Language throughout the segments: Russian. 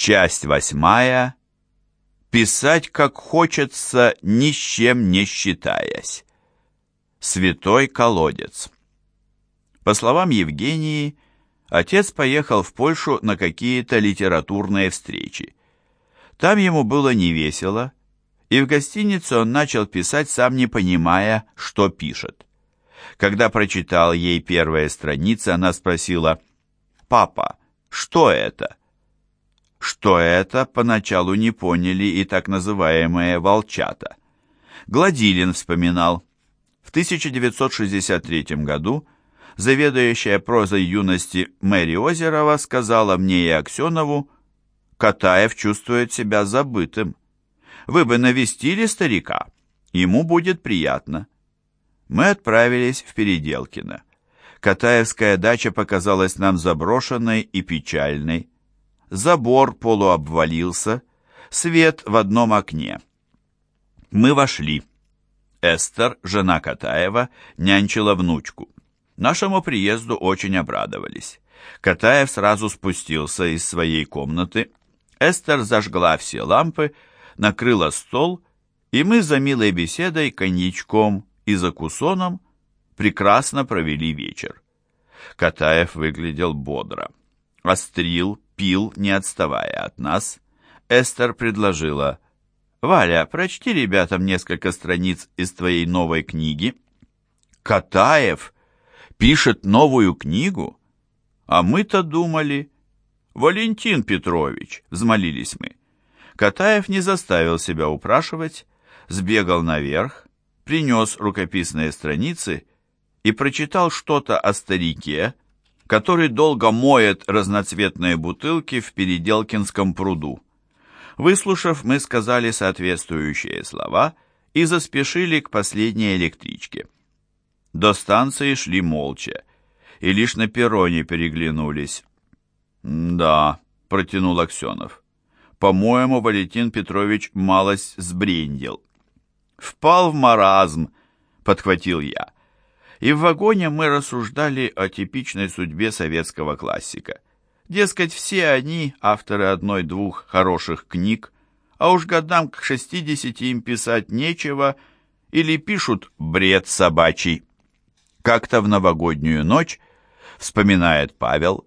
Часть восьмая. Писать, как хочется, ни с чем не считаясь. Святой колодец. По словам Евгении, отец поехал в Польшу на какие-то литературные встречи. Там ему было невесело, и в гостинице он начал писать, сам не понимая, что пишет. Когда прочитал ей первые страницы, она спросила, «Папа, что это?» Что это, поначалу не поняли и так называемые «волчата». Гладилин вспоминал, в 1963 году заведующая прозой юности Мэри Озерова сказала мне и Аксенову, «Катаев чувствует себя забытым. Вы бы навестили старика, ему будет приятно». Мы отправились в Переделкино. Катаевская дача показалась нам заброшенной и печальной. Забор полуобвалился, свет в одном окне. Мы вошли. Эстер, жена Катаева, нянчила внучку. Нашему приезду очень обрадовались. Катаев сразу спустился из своей комнаты. Эстер зажгла все лампы, накрыла стол, и мы за милой беседой, коньячком и закусоном прекрасно провели вечер. Катаев выглядел бодро. Острил, пил, не отставая от нас. Эстер предложила, «Валя, прочти ребятам несколько страниц из твоей новой книги». «Катаев пишет новую книгу? А мы-то думали...» «Валентин Петрович», — взмолились мы. Катаев не заставил себя упрашивать, сбегал наверх, принес рукописные страницы и прочитал что-то о старике, который долго моет разноцветные бутылки в Переделкинском пруду. Выслушав, мы сказали соответствующие слова и заспешили к последней электричке. До станции шли молча, и лишь на перроне переглянулись. «Да», — протянул Аксенов, — «по-моему, Валентин Петрович малость сбрендил». «Впал в маразм», — подхватил я и в вагоне мы рассуждали о типичной судьбе советского классика. Дескать, все они авторы одной-двух хороших книг, а уж годам к шестидесяти им писать нечего или пишут бред собачий. Как-то в новогоднюю ночь, вспоминает Павел,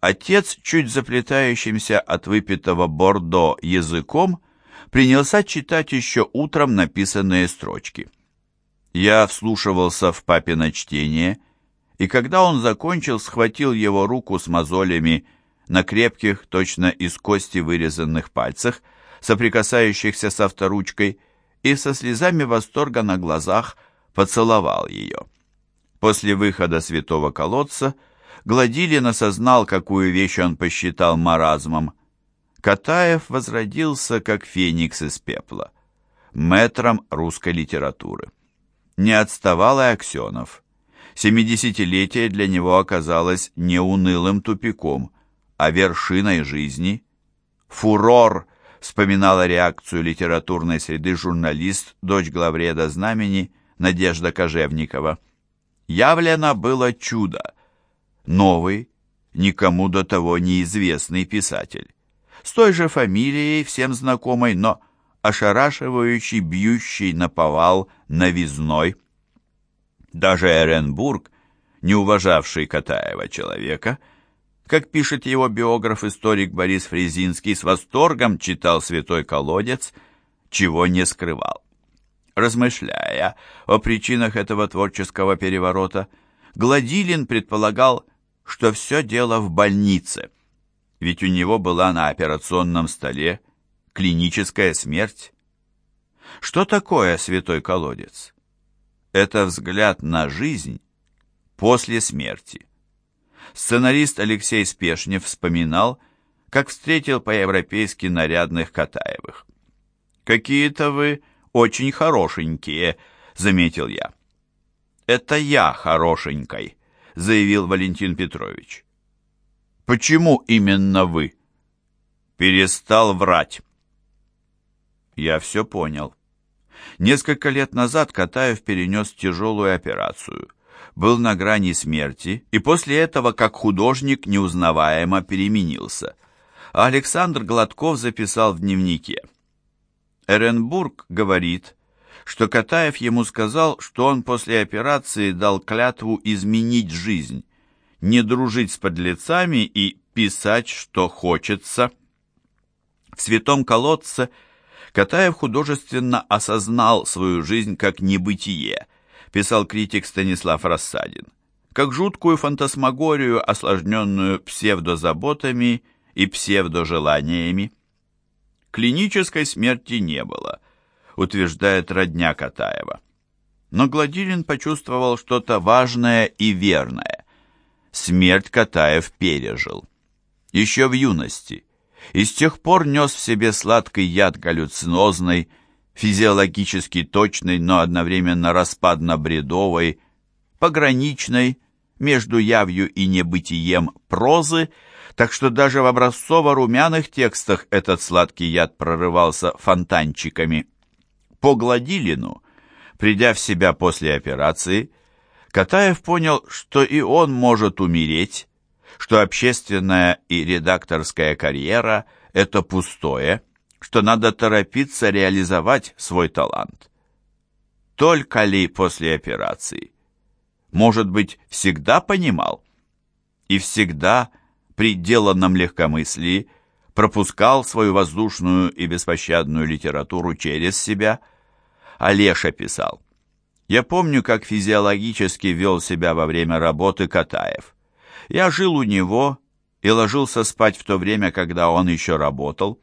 отец, чуть заплетающимся от выпитого бордо языком, принялся читать еще утром написанные строчки. Я вслушивался в папино чтение, и когда он закончил, схватил его руку с мозолями на крепких, точно из кости вырезанных пальцах, соприкасающихся с авторучкой, и со слезами восторга на глазах поцеловал ее. После выхода святого колодца Гладилин осознал, какую вещь он посчитал маразмом. Катаев возродился, как феникс из пепла, мэтром русской литературы. Не отставал и Аксенов. Семидесятилетие для него оказалось не унылым тупиком, а вершиной жизни. «Фурор!» — вспоминала реакцию литературной среды журналист, дочь главреда «Знамени» Надежда Кожевникова. Явлено было чудо. Новый, никому до того неизвестный писатель. С той же фамилией, всем знакомой, но ошарашивающий, бьющий на повал новизной. Даже Эренбург, не уважавший Катаева человека, как пишет его биограф-историк Борис Фрезинский, с восторгом читал «Святой колодец», чего не скрывал. Размышляя о причинах этого творческого переворота, Гладилин предполагал, что все дело в больнице, ведь у него была на операционном столе клиническая смерть. Что такое святой колодец? Это взгляд на жизнь после смерти. Сценарист Алексей Спешнев вспоминал, как встретил по-европейски нарядных Катаевых. «Какие-то вы очень хорошенькие», — заметил я. «Это я хорошенькой», — заявил Валентин Петрович. «Почему именно вы?» «Перестал врать». Я все понял. Несколько лет назад Катаев перенес тяжелую операцию. Был на грани смерти, и после этого, как художник, неузнаваемо переменился. Александр Гладков записал в дневнике. Эренбург говорит, что Катаев ему сказал, что он после операции дал клятву изменить жизнь, не дружить с подлецами и писать, что хочется. В «Святом колодце» Катаев художественно осознал свою жизнь как небытие, писал критик Станислав Рассадин, как жуткую фантасмагорию, осложненную псевдозаботами и псевдожеланиями. Клинической смерти не было, утверждает родня Катаева. Но Гладилин почувствовал что-то важное и верное. Смерть Катаев пережил. Еще в юности. И с тех пор нес в себе сладкий яд галлюцинозной, физиологически точной, но одновременно распадно-бредовой, пограничной, между явью и небытием прозы, так что даже в образцово-румяных текстах этот сладкий яд прорывался фонтанчиками. По Гладилину, придя в себя после операции, Катаев понял, что и он может умереть, что общественная и редакторская карьера – это пустое, что надо торопиться реализовать свой талант. Только ли после операции? Может быть, всегда понимал? И всегда при деланном легкомыслии пропускал свою воздушную и беспощадную литературу через себя – Олеша писал. Я помню, как физиологически вел себя во время работы Катаев. Я жил у него и ложился спать в то время, когда он еще работал.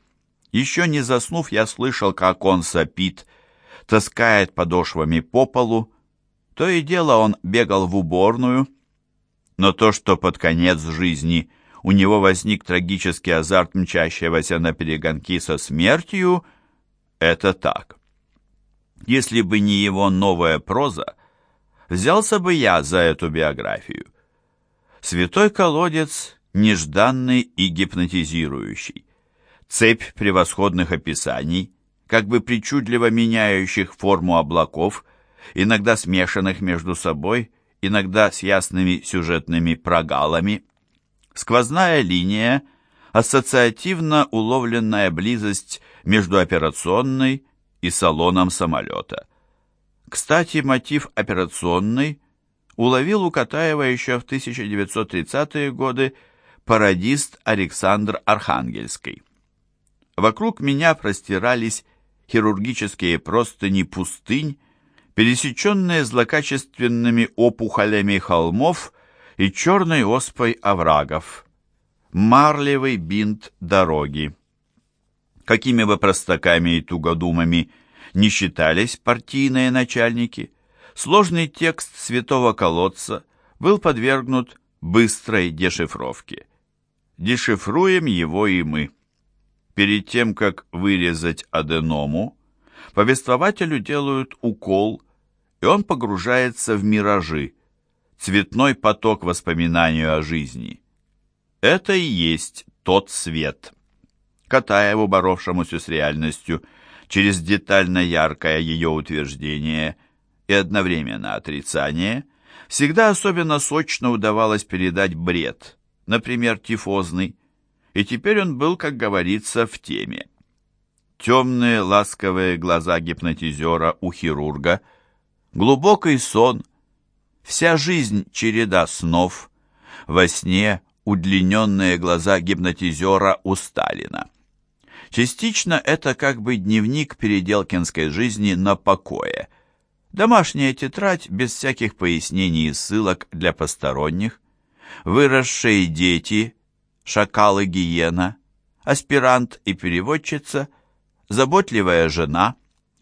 Еще не заснув, я слышал, как он сопит, таскает подошвами по полу. То и дело он бегал в уборную. Но то, что под конец жизни у него возник трагический азарт мчащегося на перегонки со смертью, это так. Если бы не его новая проза, взялся бы я за эту биографию. Святой колодец нежданный и гипнотизирующий. Цепь превосходных описаний, как бы причудливо меняющих форму облаков, иногда смешанных между собой, иногда с ясными сюжетными прогалами. Сквозная линия, ассоциативно уловленная близость между операционной и салоном самолета. Кстати, мотив операционный уловил у Катаева еще в 1930-е годы пародист Александр Архангельский. Вокруг меня простирались хирургические простыни пустынь, пересеченные злокачественными опухолями холмов и черной оспой оврагов. Марлевый бинт дороги какими бы простаками и тугодумами не считались партийные начальники, сложный текст святого колодца был подвергнут быстрой дешифровке. Дешифруем его и мы. Перед тем, как вырезать аденому, повествователю делают укол, и он погружается в миражи, цветной поток воспоминанию о жизни. Это и есть тот свет. Катаеву, боровшемуся с реальностью, через детально яркое ее утверждение и одновременно отрицание, всегда особенно сочно удавалось передать бред, например, тифозный, и теперь он был, как говорится, в теме. Темные ласковые глаза гипнотизера у хирурга, глубокий сон, вся жизнь череда снов, во сне удлиненные глаза гипнотизера у Сталина. Частично это как бы дневник переделкинской жизни на покое. Домашняя тетрадь без всяких пояснений и ссылок для посторонних. Выросшие дети, шакал и гиена, аспирант и переводчица, заботливая жена,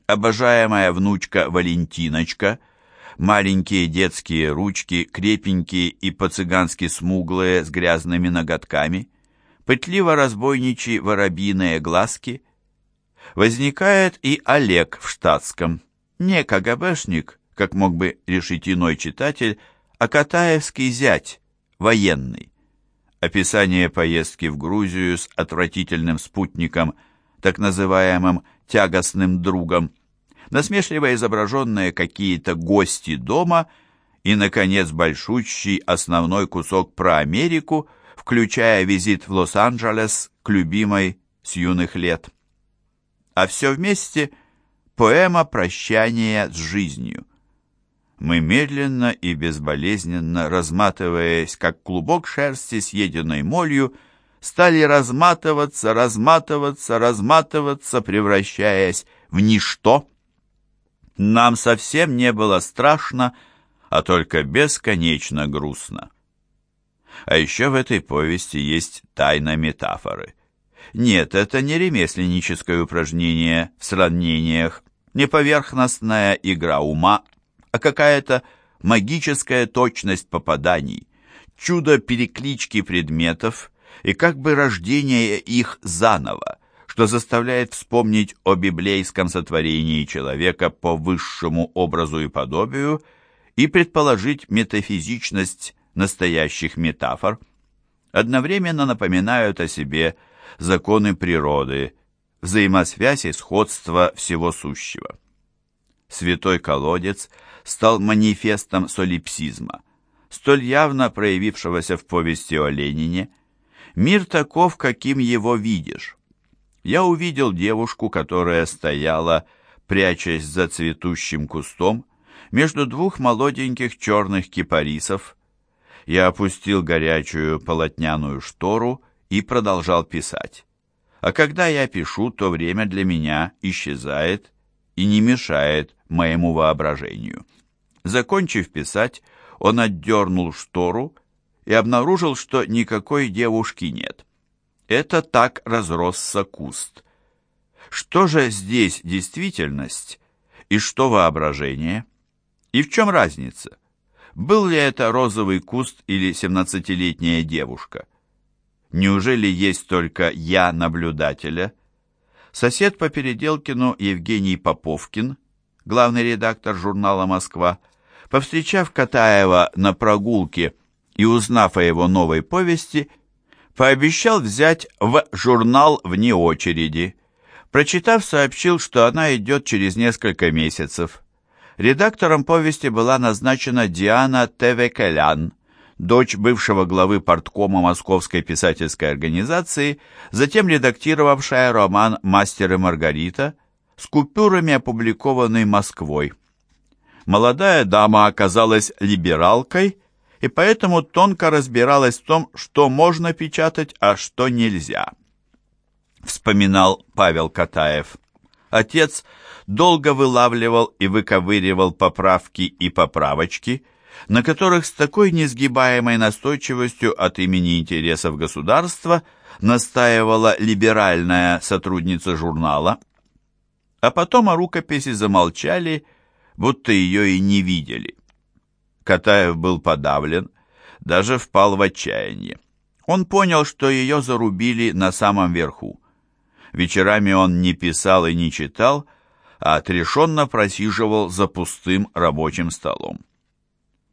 обожаемая внучка Валентиночка, маленькие детские ручки, крепенькие и по-цыгански смуглые с грязными ноготками – пытливо-разбойничьи воробьиные глазки. Возникает и Олег в штатском, не КГБшник, как мог бы решить иной читатель, а Катаевский зять, военный. Описание поездки в Грузию с отвратительным спутником, так называемым «тягостным другом», насмешливо изображенные какие-то гости дома и, наконец, большущий основной кусок про Америку – включая визит в Лос-Анджелес к любимой с юных лет. А все вместе поэма прощания с жизнью. Мы медленно и безболезненно, разматываясь, как клубок шерсти, съеденной молью, стали разматываться, разматываться, разматываться, превращаясь в ничто. Нам совсем не было страшно, а только бесконечно грустно. А еще в этой повести есть тайна метафоры. Нет, это не ремесленническое упражнение в сравнениях, не поверхностная игра ума, а какая-то магическая точность попаданий, чудо переклички предметов и как бы рождение их заново, что заставляет вспомнить о библейском сотворении человека по высшему образу и подобию и предположить метафизичность настоящих метафор, одновременно напоминают о себе законы природы, взаимосвязь и сходство всего сущего. Святой колодец стал манифестом солипсизма, столь явно проявившегося в повести о Ленине. Мир таков, каким его видишь я увидел девушку, которая стояла, прячась за цветущим кустом, между двух молоденьких черных кипарисов. Я опустил горячую полотняную штору и продолжал писать. А когда я пишу, то время для меня исчезает и не мешает моему воображению. Закончив писать, он отдернул штору и обнаружил, что никакой девушки нет. Это так разросся куст. Что же здесь действительность и что воображение? И в чем разница? Был ли это розовый куст или семнадцатилетняя девушка? Неужели есть только я наблюдателя? Сосед по Переделкину Евгений Поповкин, главный редактор журнала «Москва», повстречав Катаева на прогулке и узнав о его новой повести, пообещал взять в журнал вне очереди. Прочитав, сообщил, что она идет через несколько месяцев. Редактором повести была назначена Диана Тевекелян, дочь бывшего главы порткома Московской писательской организации, затем редактировавшая роман «Мастер и Маргарита», с купюрами, опубликованный Москвой. Молодая дама оказалась либералкой и поэтому тонко разбиралась в том, что можно печатать, а что нельзя. Вспоминал Павел Катаев. Отец долго вылавливал и выковыривал поправки и поправочки, на которых с такой несгибаемой настойчивостью от имени интересов государства настаивала либеральная сотрудница журнала, а потом о рукописи замолчали, будто ее и не видели. Катаев был подавлен, даже впал в отчаяние. Он понял, что ее зарубили на самом верху. Вечерами он не писал и не читал, а отрешенно просиживал за пустым рабочим столом.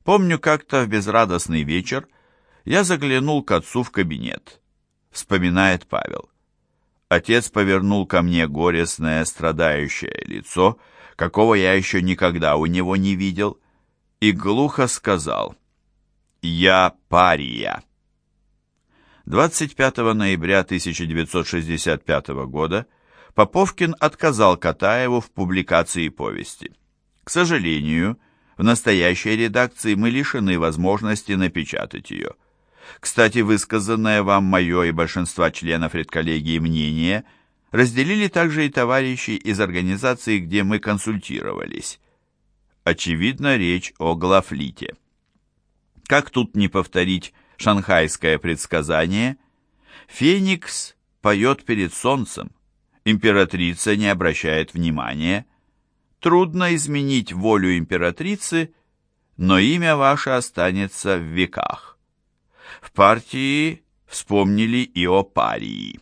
Помню, как-то в безрадостный вечер я заглянул к отцу в кабинет. Вспоминает Павел. Отец повернул ко мне горестное, страдающее лицо, какого я еще никогда у него не видел, и глухо сказал «Я пария». 25 ноября 1965 года Поповкин отказал Катаеву в публикации повести. К сожалению, в настоящей редакции мы лишены возможности напечатать ее. Кстати, высказанное вам мое и большинства членов редколлегии мнение разделили также и товарищи из организации, где мы консультировались. Очевидно, речь о Глафлите. Как тут не повторить шанхайское предсказание? Феникс поет перед солнцем, императрица не обращает внимания. Трудно изменить волю императрицы, но имя ваше останется в веках. В партии вспомнили и о парии.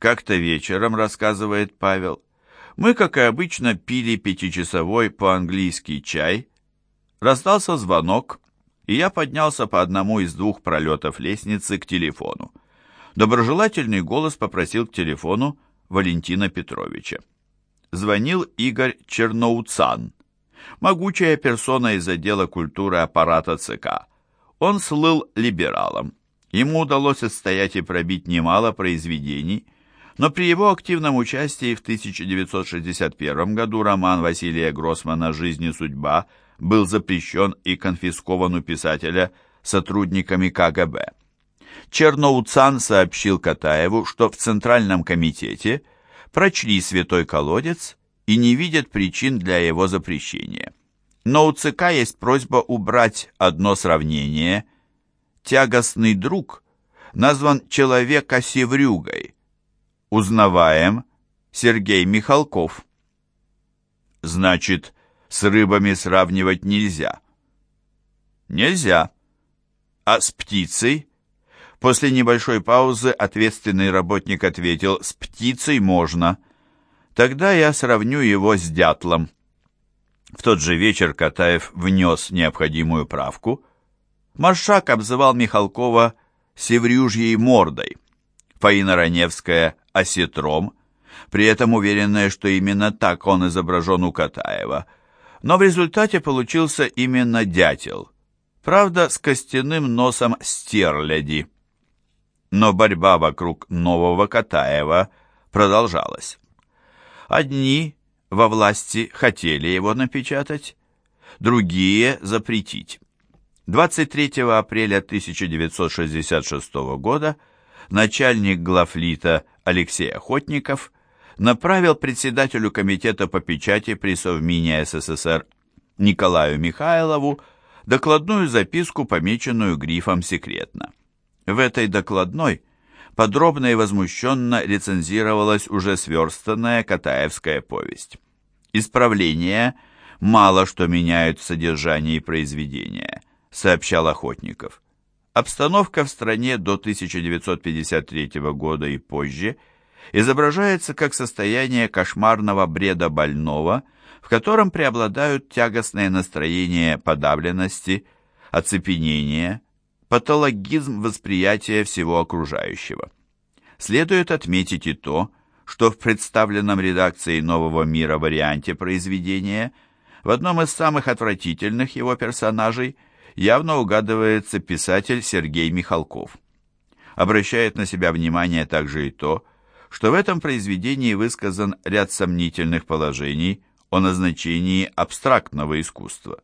Как-то вечером, рассказывает Павел, мы, как и обычно, пили пятичасовой по-английски чай. Раздался звонок, и я поднялся по одному из двух пролетов лестницы к телефону. Доброжелательный голос попросил к телефону Валентина Петровича. Звонил Игорь Черноуцан, могучая персона из отдела культуры аппарата ЦК. Он слыл либералом. Ему удалось отстоять и пробить немало произведений, но при его активном участии в 1961 году роман Василия Гроссмана «Жизнь и судьба» был запрещен и конфискован у писателя сотрудниками КГБ. Черноуцан сообщил Катаеву, что в Центральном комитете прочли «Святой колодец» и не видят причин для его запрещения. Но у ЦК есть просьба убрать одно сравнение. «Тягостный друг» назван человека-севрюгой. Узнаваем Сергей Михалков. Значит, с рыбами сравнивать нельзя. Нельзя. А с птицей? После небольшой паузы ответственный работник ответил, с птицей можно. Тогда я сравню его с дятлом. В тот же вечер Катаев внес необходимую правку. Маршак обзывал Михалкова «севрюжьей мордой», Фаина Раневская «осетром», при этом уверенная, что именно так он изображен у Катаева. Но в результате получился именно дятел, правда, с костяным носом стерляди. Но борьба вокруг нового Катаева продолжалась. Одни во власти хотели его напечатать, другие запретить. 23 апреля 1966 года начальник главлита Алексей Охотников направил председателю комитета по печати при Совмине СССР Николаю Михайлову докладную записку, помеченную грифом «Секретно». В этой докладной подробно и возмущенно рецензировалась уже сверстанная Катаевская повесть. Исправления мало что меняют в содержании произведения, сообщал Охотников. Обстановка в стране до 1953 года и позже изображается как состояние кошмарного бреда больного, в котором преобладают тягостное настроение подавленности, оцепенения, патологизм восприятия всего окружающего. Следует отметить и то, что в представленном редакцией «Нового мира» варианте произведения в одном из самых отвратительных его персонажей явно угадывается писатель Сергей Михалков. Обращает на себя внимание также и то, что в этом произведении высказан ряд сомнительных положений о назначении абстрактного искусства.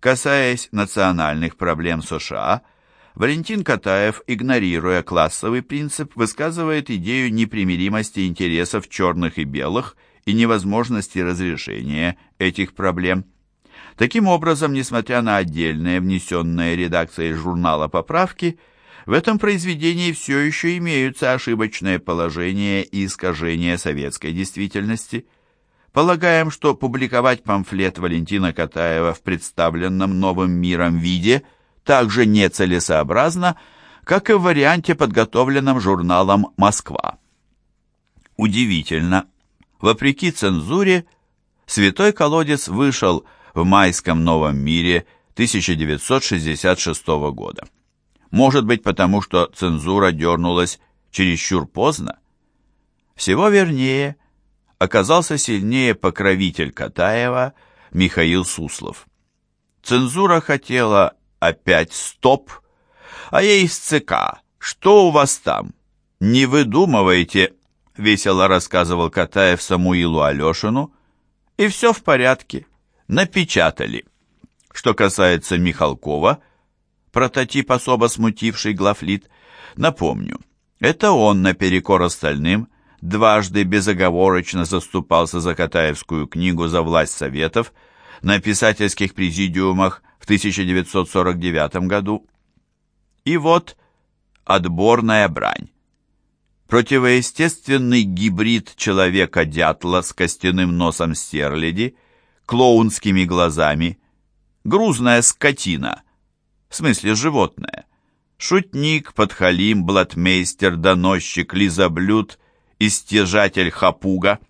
Касаясь национальных проблем США – Валентин Катаев, игнорируя классовый принцип, высказывает идею непримиримости интересов черных и белых и невозможности разрешения этих проблем. Таким образом, несмотря на отдельные внесенные редакцией журнала поправки, в этом произведении все еще имеются ошибочные положения и искажения советской действительности. Полагаем, что публиковать памфлет Валентина Катаева в представленном новым миром виде – также нецелесообразно, как и в варианте, подготовленном журналом «Москва». Удивительно, вопреки цензуре, «Святой колодец» вышел в майском Новом мире 1966 года. Может быть, потому что цензура дернулась чересчур поздно? Всего вернее, оказался сильнее покровитель Катаева Михаил Суслов. Цензура хотела Опять стоп. А я из ЦК. Что у вас там? Не выдумывайте, весело рассказывал Катаев Самуилу Алешину. И все в порядке. Напечатали. Что касается Михалкова, прототип особо смутивший главлит, напомню, это он наперекор остальным дважды безоговорочно заступался за Катаевскую книгу за власть Советов на писательских президиумах в 1949 году. И вот отборная брань. Противоестественный гибрид человека-дятла с костяным носом стерляди, клоунскими глазами, грузная скотина, в смысле животное, шутник, подхалим, блатмейстер, доносчик, лизоблюд, истяжатель хапуга —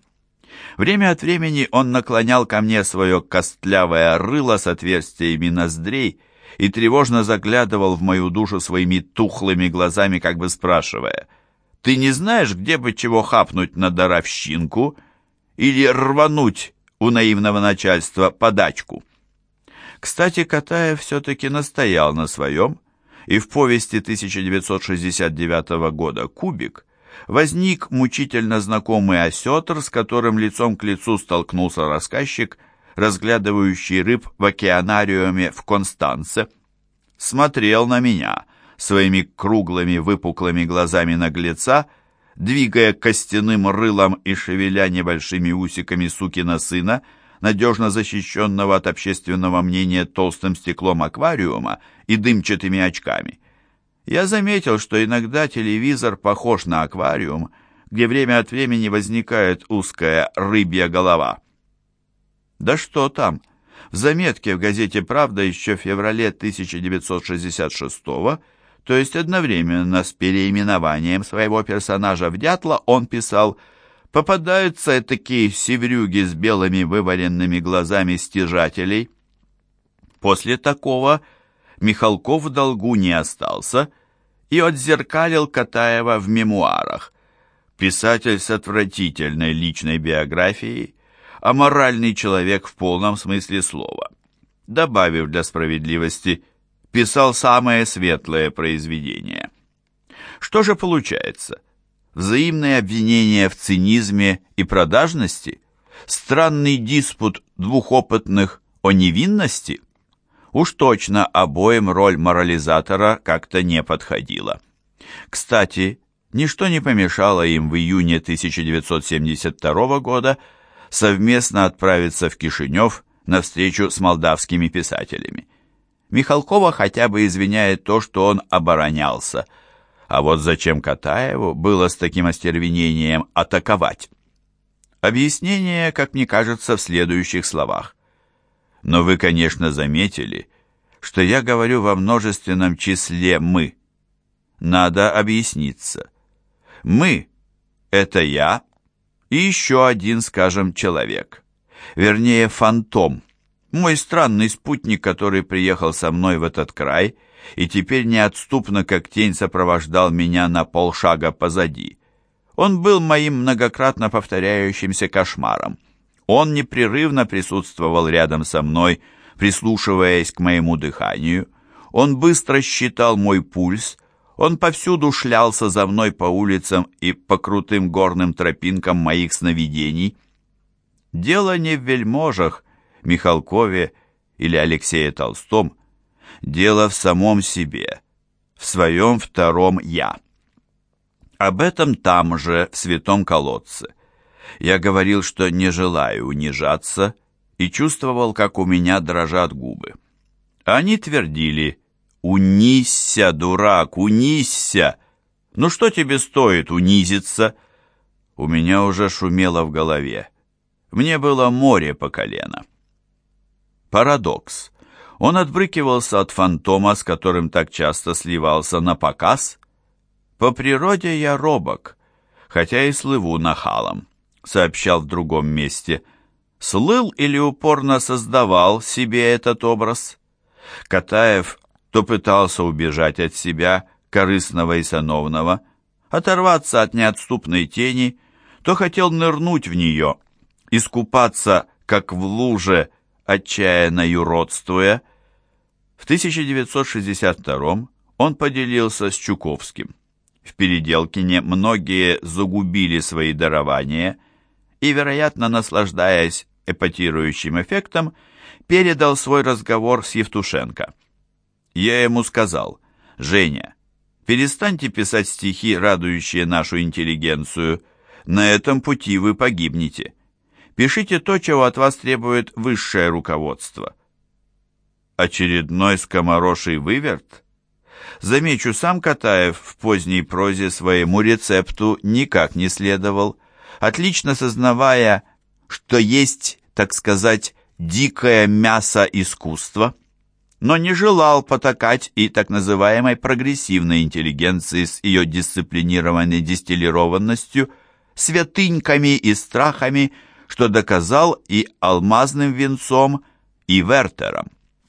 Время от времени он наклонял ко мне свое костлявое рыло с отверстиями ноздрей и тревожно заглядывал в мою душу своими тухлыми глазами, как бы спрашивая, «Ты не знаешь, где бы чего хапнуть на даровщинку или рвануть у наивного начальства подачку?» Кстати, Катаев все-таки настоял на своем и в повести 1969 года «Кубик» возник мучительно знакомый осетр, с которым лицом к лицу столкнулся рассказчик, разглядывающий рыб в океанариуме в Констанце. Смотрел на меня своими круглыми выпуклыми глазами наглеца, двигая костяным рылом и шевеля небольшими усиками сукина сына, надежно защищенного от общественного мнения толстым стеклом аквариума и дымчатыми очками. Я заметил, что иногда телевизор похож на аквариум, где время от времени возникает узкая рыбья голова. Да что там? В заметке в газете «Правда» еще в феврале 1966 года то есть одновременно с переименованием своего персонажа в дятла, он писал «Попадаются такие севрюги с белыми вываленными глазами стяжателей». После такого Михалков в долгу не остался и отзеркалил Катаева в мемуарах. Писатель с отвратительной личной биографией, а моральный человек в полном смысле слова. Добавив для справедливости – писал самые светлые произведения. Что же получается? Взаимное обвинение в цинизме и продажности? Странный диспут двух опытных о невинности? Уж точно обоим роль морализатора как-то не подходила. Кстати, ничто не помешало им в июне 1972 года совместно отправиться в Кишинев на встречу с молдавскими писателями. Михалкова хотя бы извиняет то, что он оборонялся. А вот зачем Катаеву было с таким остервенением атаковать? Объяснение, как мне кажется, в следующих словах. Но вы, конечно, заметили, что я говорю во множественном числе «мы». Надо объясниться. «Мы» — это я и еще один, скажем, человек. Вернее, фантом мой странный спутник, который приехал со мной в этот край и теперь неотступно, как тень, сопровождал меня на полшага позади. Он был моим многократно повторяющимся кошмаром. Он непрерывно присутствовал рядом со мной, прислушиваясь к моему дыханию. Он быстро считал мой пульс, он повсюду шлялся за мной по улицам и по крутым горным тропинкам моих сновидений. Дело не в вельможах, Михалкове или Алексее Толстом, дело в самом себе, в своем втором «я». Об этом там же, в святом колодце. Я говорил, что не желаю унижаться, и чувствовал, как у меня дрожат губы. Они твердили «Унисься, дурак, унисься! Ну что тебе стоит унизиться?» У меня уже шумело в голове. Мне было море по колено. Парадокс. Он отбрыкивался от фантома, с которым так часто сливался на показ. «По природе я робок, хотя и слыву нахалом», — сообщал в другом месте. «Слыл или упорно создавал себе этот образ?» Катаев то пытался убежать от себя, корыстного и сановного, оторваться от неотступной тени, то хотел нырнуть в нее, искупаться, как в луже, отчаянно юродствуя. В 1962 он поделился с Чуковским. В Переделкине многие загубили свои дарования и, вероятно, наслаждаясь эпатирующим эффектом, передал свой разговор с Евтушенко. Я ему сказал, «Женя, перестаньте писать стихи, радующие нашу интеллигенцию. На этом пути вы погибнете. Пишите то, чего от вас требует высшее руководство. Очередной скомороший выверт? Замечу, сам Катаев в поздней прозе своему рецепту никак не следовал, отлично сознавая, что есть, так сказать, дикое мясо искусства, но не желал потакать и так называемой прогрессивной интеллигенции с ее дисциплинированной дистиллированностью, святыньками и страхами – что доказал и алмазным венцом, и Вертером.